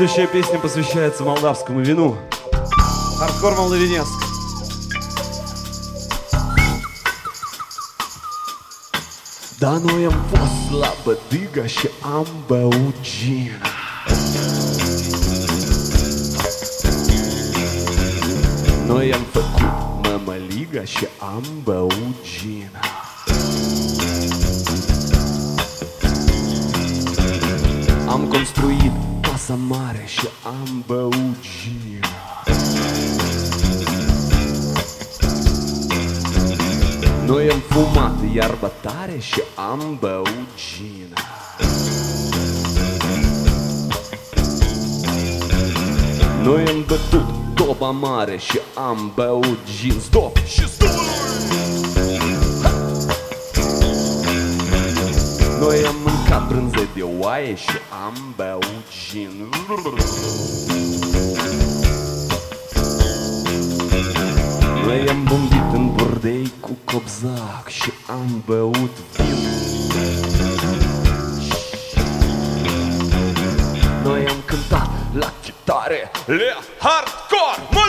Следующая песня посвящается молдавскому вину. Хардкор am băut gin Noi am făcut mămăligă și am băut gin Am construit casa mare și am băut gin. Noi am fumat iarbă tare și am băut gin. Noi am bătut toba mare și am băut gin. Stop! Și stop! Noi am mâncat brânză de oaie și am băut gin. Noi am bombit în bordei cu copzac și am băut vin. Noi am cântat la chitare le hardcore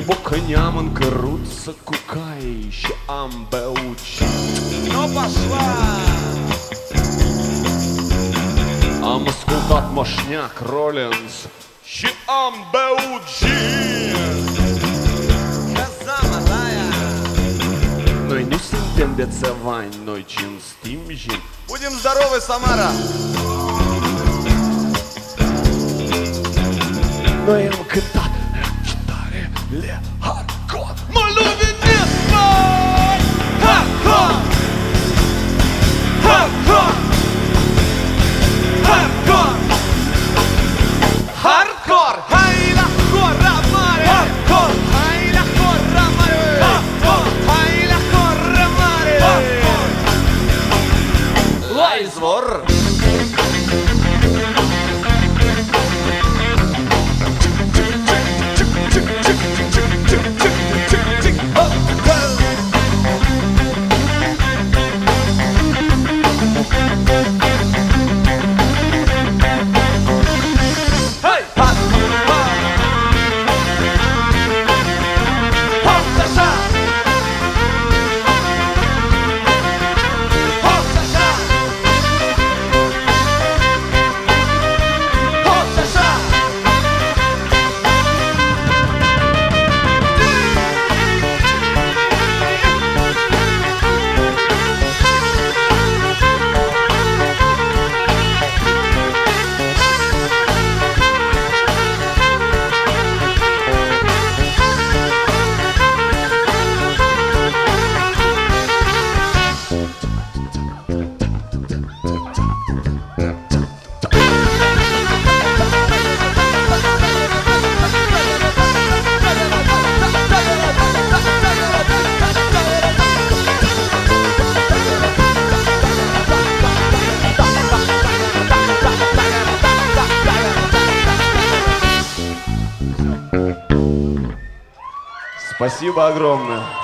Bocăneam în căruță cu cai și am băut gin. Nu пошла! Ascultat moșneac Rollins și am băut gin. Коза малая! Noi nu suntem de țăvani, noi cinstim gin. Будем здоровы, Самара! Noi am cântat live hot. Спасибо огромное.